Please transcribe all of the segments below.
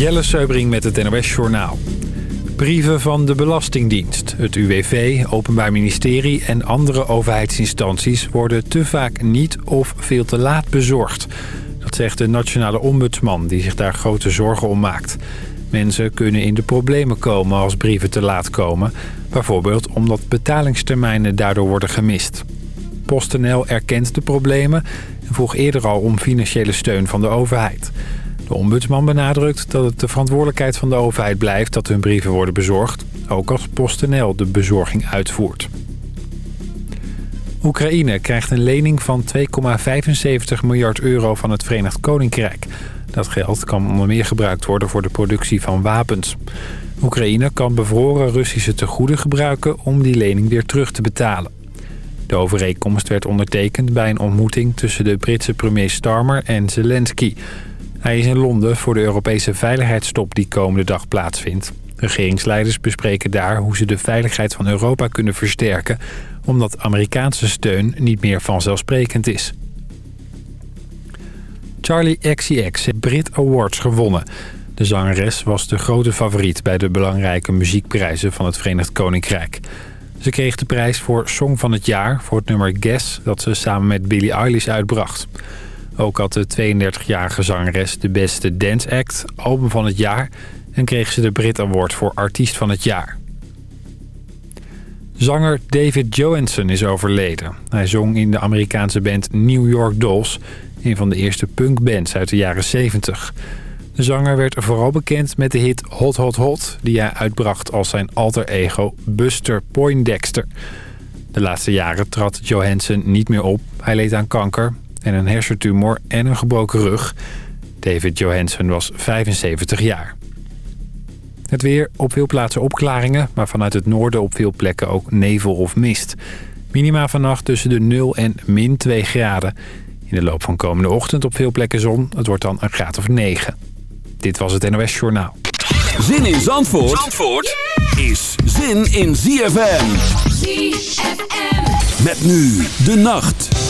Jelle Seubring met het NOS Journaal. Brieven van de Belastingdienst, het UWV, Openbaar Ministerie en andere overheidsinstanties... worden te vaak niet of veel te laat bezorgd. Dat zegt de nationale ombudsman die zich daar grote zorgen om maakt. Mensen kunnen in de problemen komen als brieven te laat komen. Bijvoorbeeld omdat betalingstermijnen daardoor worden gemist. PostNL erkent de problemen en vroeg eerder al om financiële steun van de overheid... De ombudsman benadrukt dat het de verantwoordelijkheid van de overheid blijft dat hun brieven worden bezorgd, ook als PostNL de bezorging uitvoert. Oekraïne krijgt een lening van 2,75 miljard euro van het Verenigd Koninkrijk. Dat geld kan onder meer gebruikt worden voor de productie van wapens. Oekraïne kan bevroren Russische tegoeden gebruiken om die lening weer terug te betalen. De overeenkomst werd ondertekend bij een ontmoeting tussen de Britse premier Starmer en Zelensky. Hij is in Londen voor de Europese veiligheidstop die komende dag plaatsvindt. Regeringsleiders bespreken daar hoe ze de veiligheid van Europa kunnen versterken... omdat Amerikaanse steun niet meer vanzelfsprekend is. Charlie XCX heeft Brit Awards gewonnen. De zangeres was de grote favoriet bij de belangrijke muziekprijzen van het Verenigd Koninkrijk. Ze kreeg de prijs voor Song van het Jaar voor het nummer Guess... dat ze samen met Billie Eilish uitbracht. Ook had de 32-jarige zangeres de beste dance act, album van het jaar... en kreeg ze de Brit Award voor artiest van het jaar. Zanger David Johansen is overleden. Hij zong in de Amerikaanse band New York Dolls... een van de eerste punkbands uit de jaren 70. De zanger werd vooral bekend met de hit Hot Hot Hot... die hij uitbracht als zijn alter ego Buster Poindexter. De laatste jaren trad Johansen niet meer op. Hij leed aan kanker en een hersentumor en een gebroken rug. David Johansen was 75 jaar. Het weer, op veel plaatsen opklaringen, maar vanuit het noorden op veel plekken ook nevel of mist. Minima vannacht tussen de 0 en min 2 graden. In de loop van komende ochtend op veel plekken zon. Het wordt dan een graad of 9. Dit was het NOS Journaal. Zin in Zandvoort, Zandvoort is zin in ZFM. ZFM. Met nu de nacht.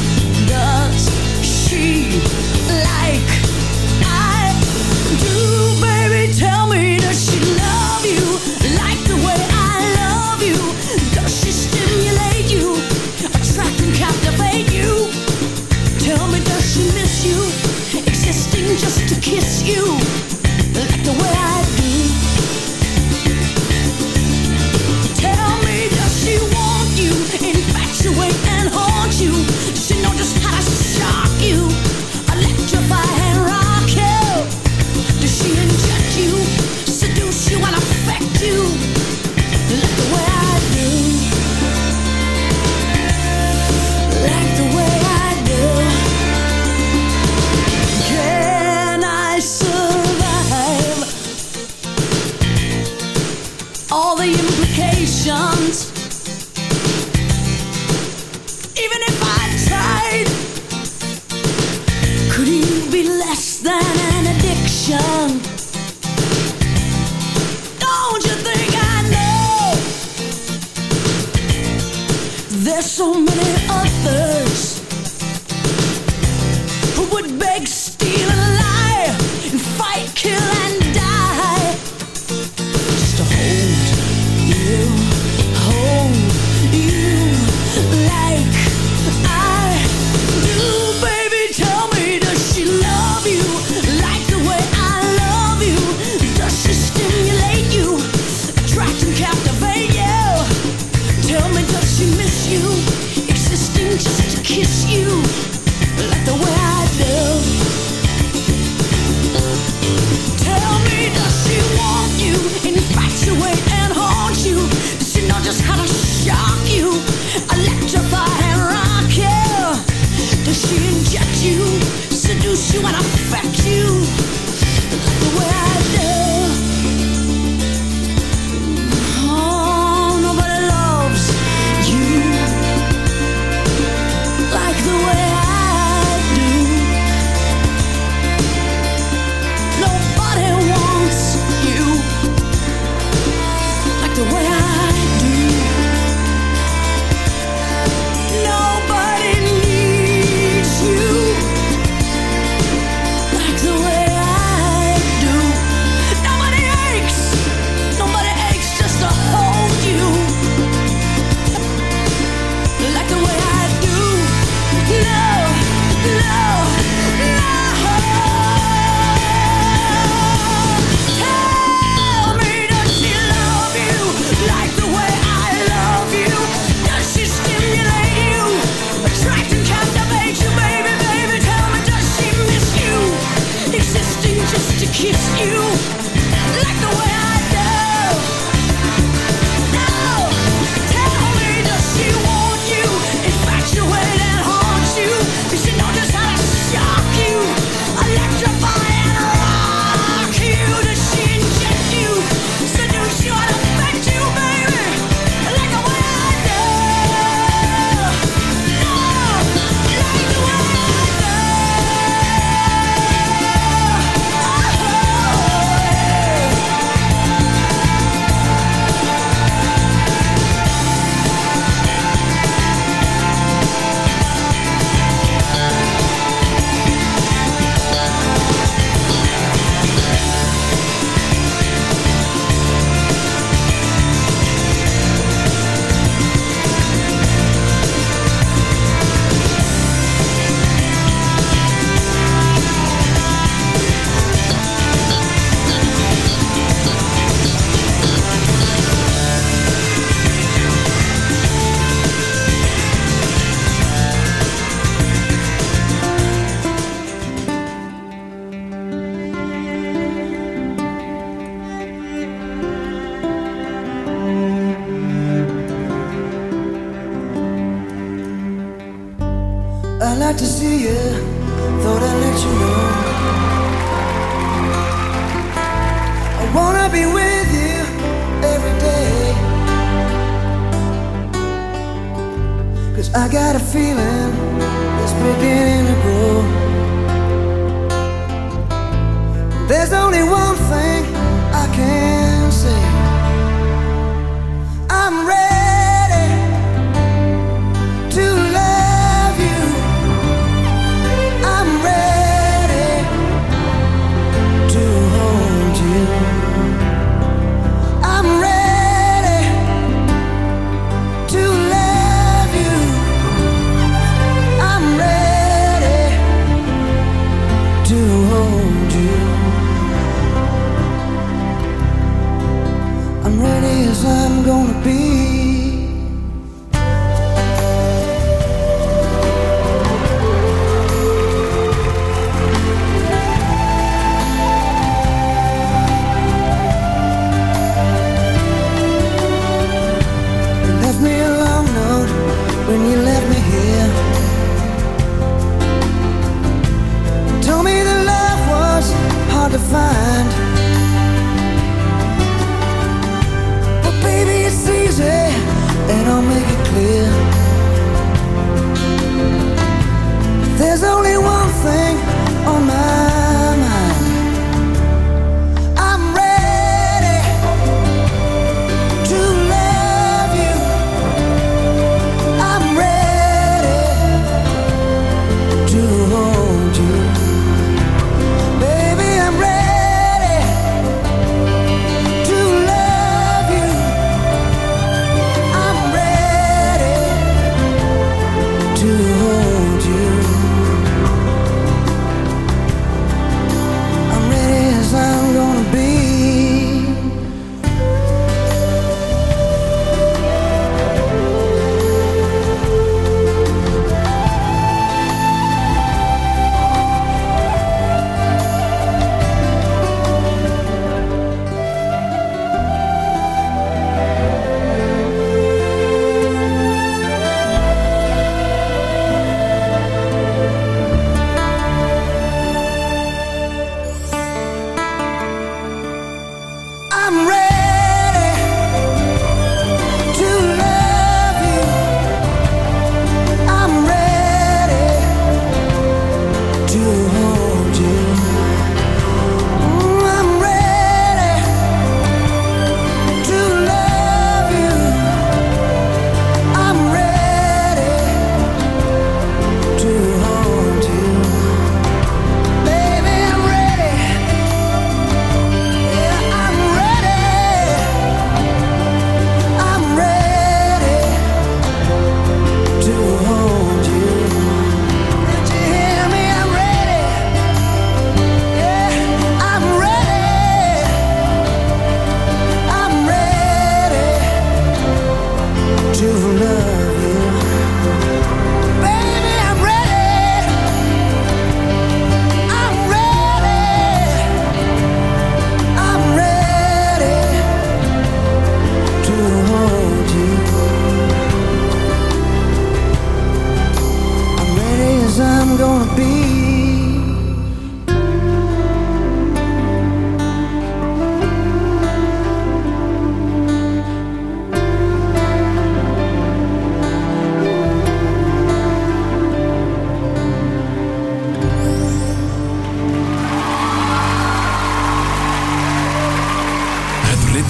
just to kiss you. so many others only one thing I can say.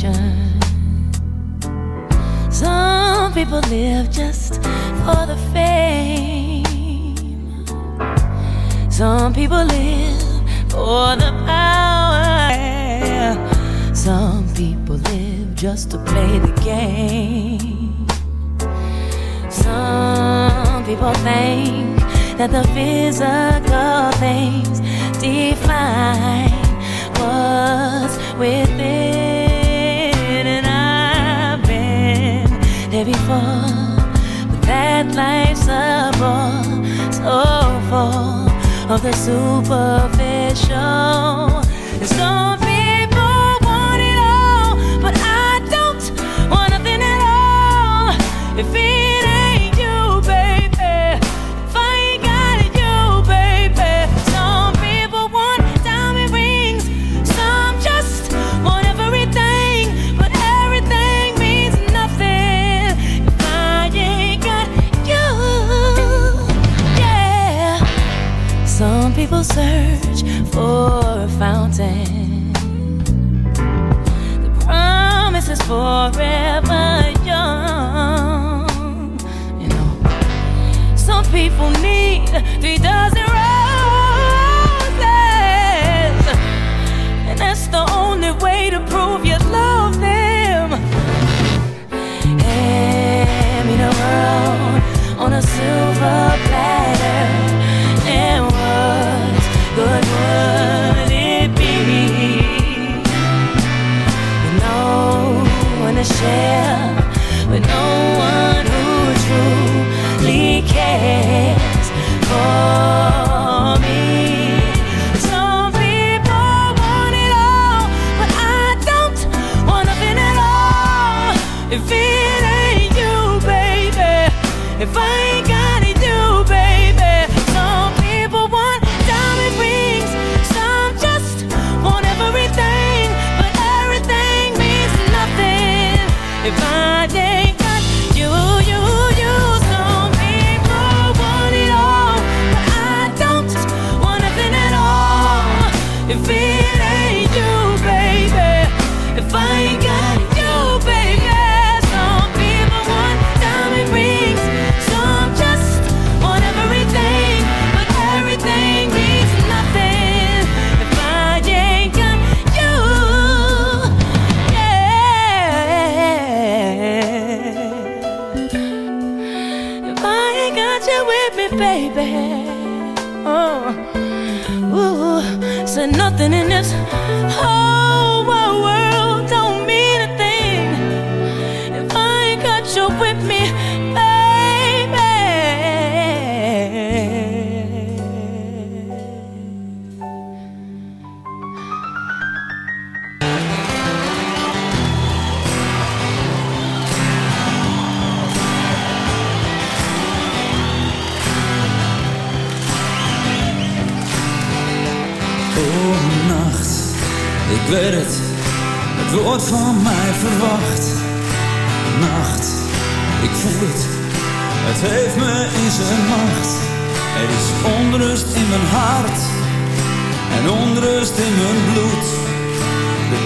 Some people live just for the fame. Some people live for the power. Some people live just to play the game. Some people think that the physical things define what's within. Before, but that life's a bore so full of the superficial. Some or a fountain.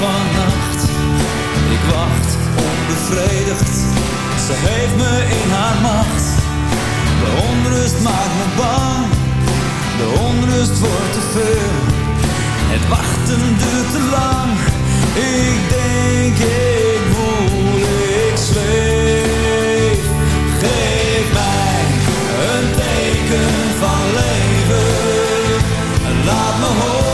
Vannacht. Ik wacht onbevredigd, ze heeft me in haar macht. De onrust maakt me bang, de onrust wordt te veel. Het wachten duurt te lang, ik denk ik voel ik zweef. Geef mij een teken van leven, laat me horen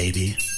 baby.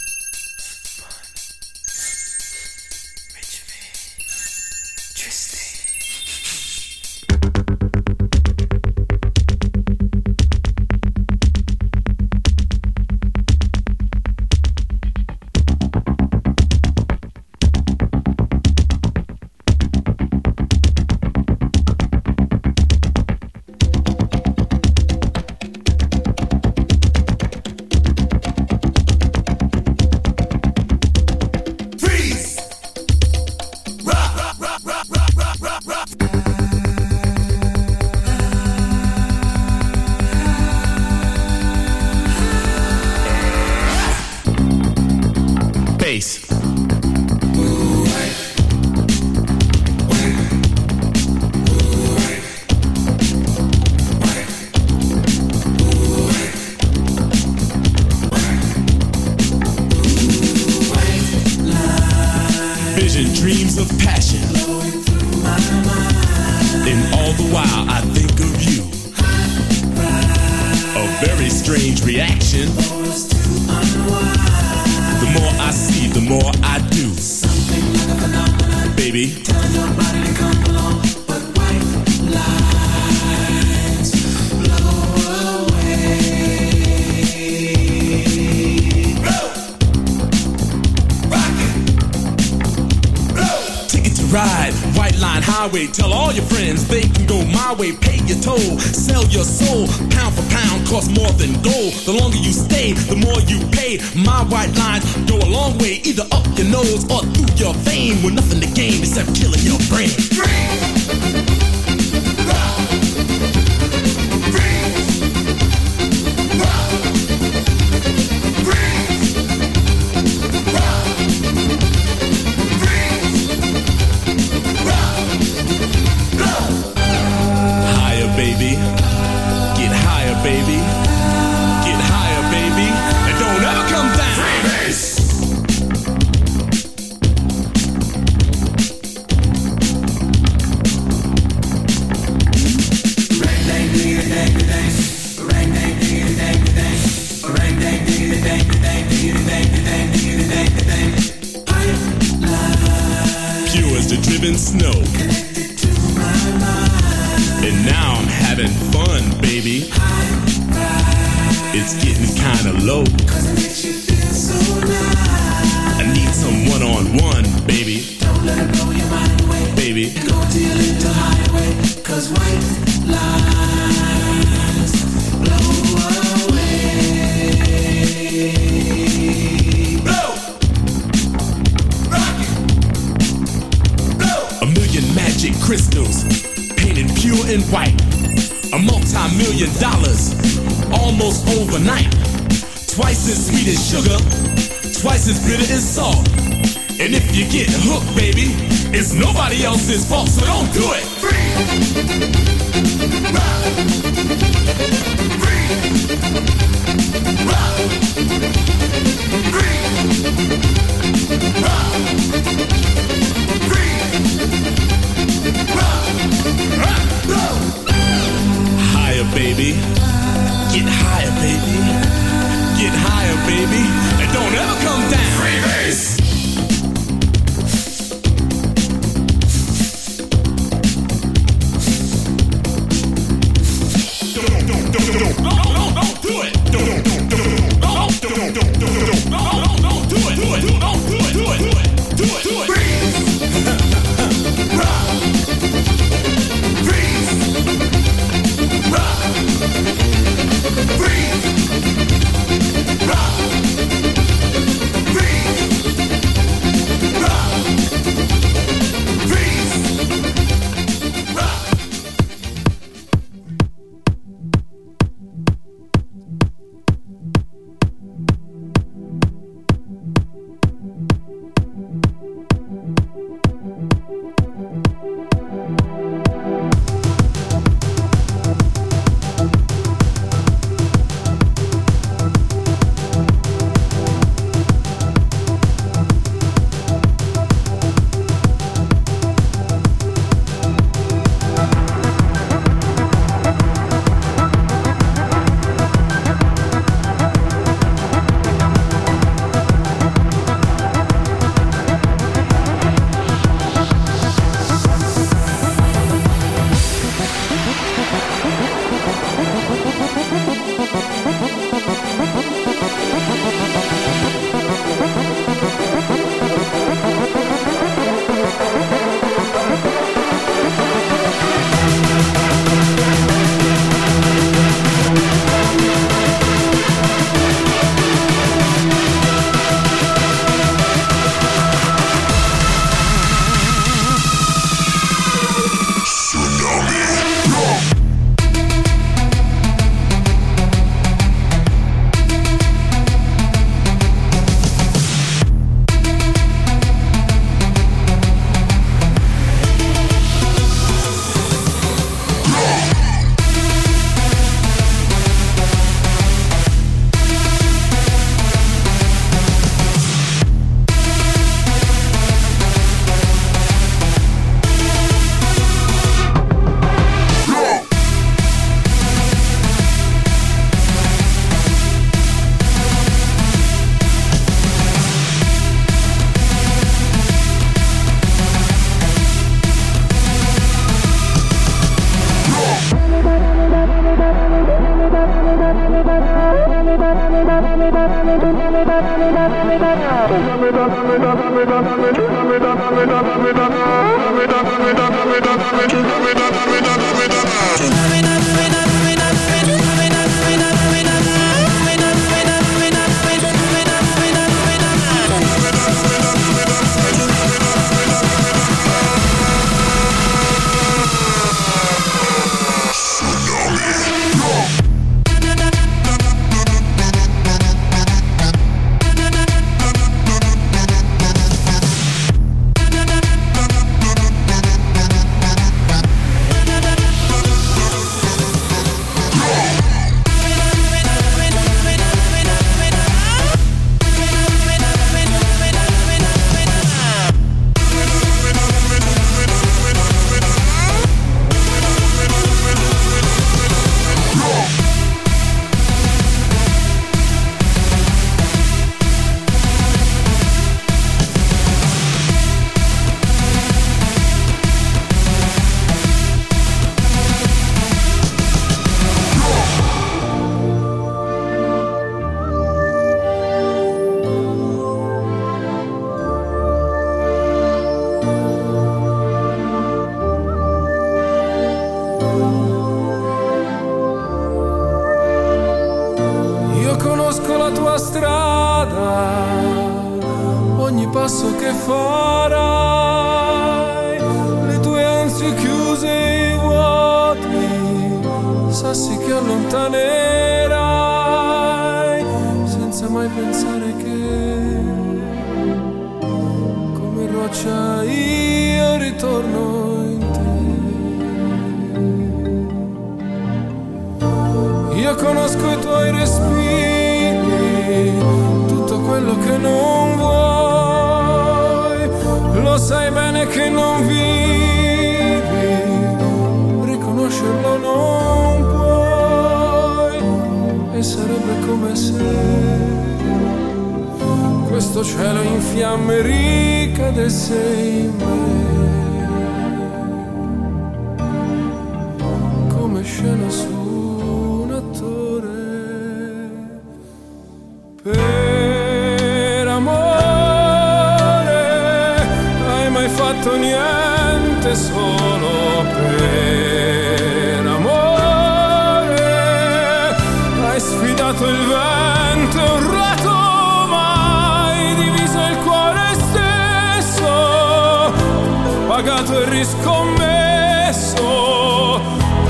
stesso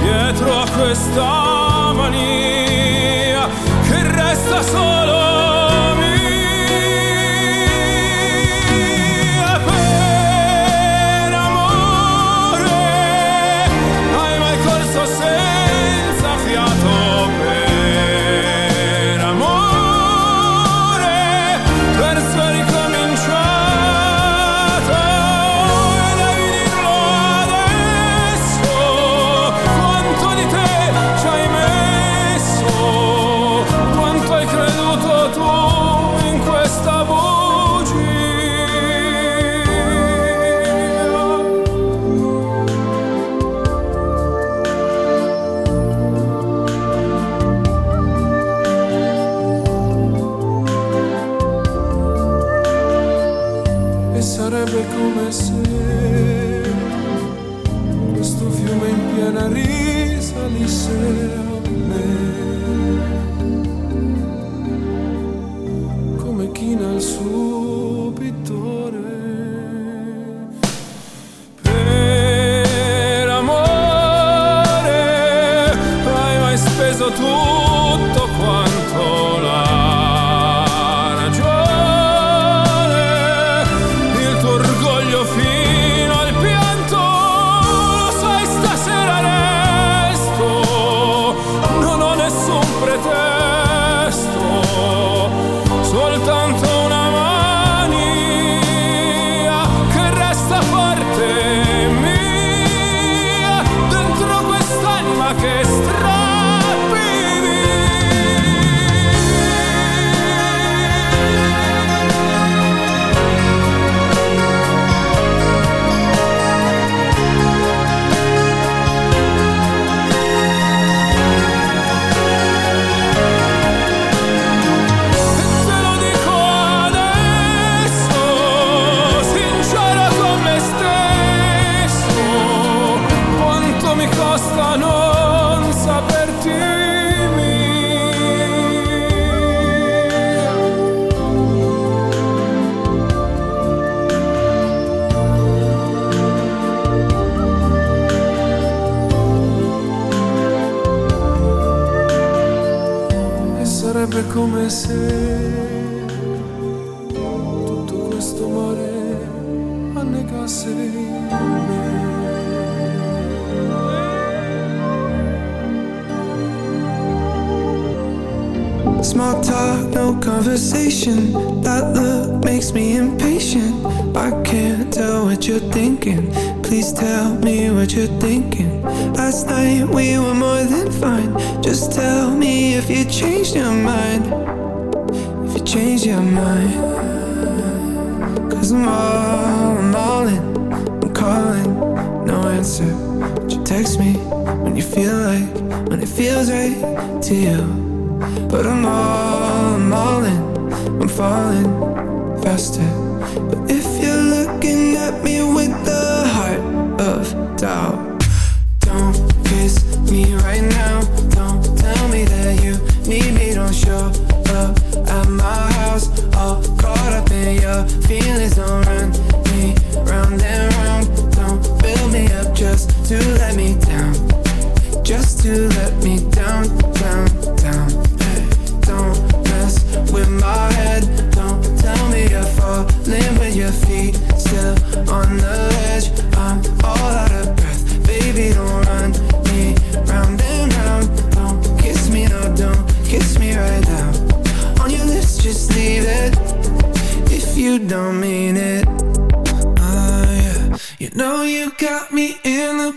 dietro a questa mania. to let me down, just to let me down.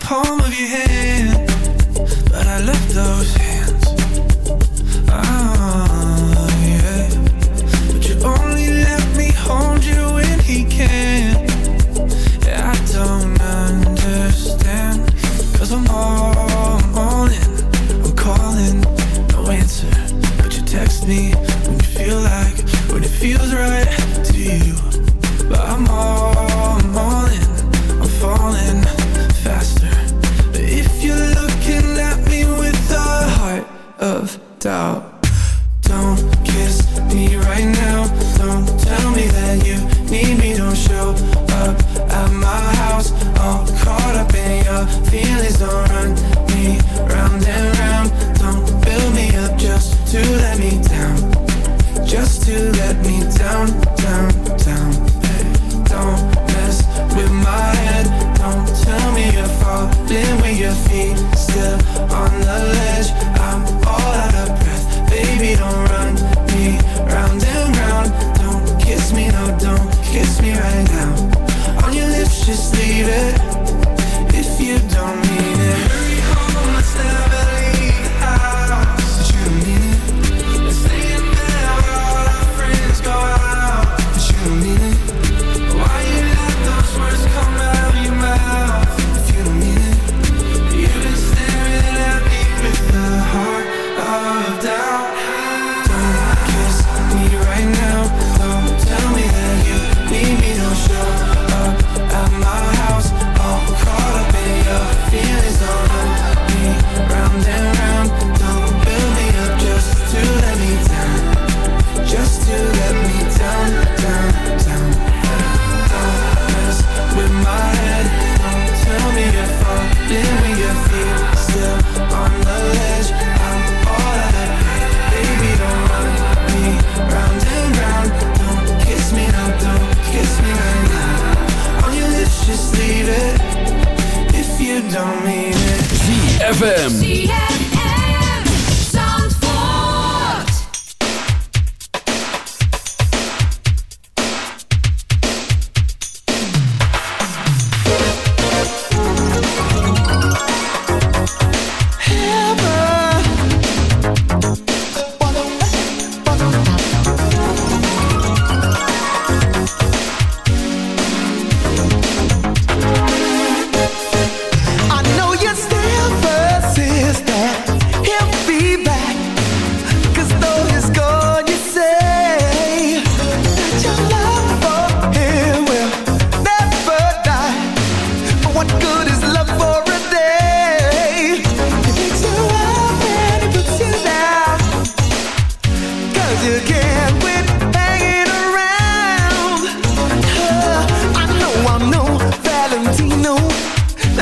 palm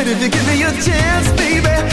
If you give me a chance, baby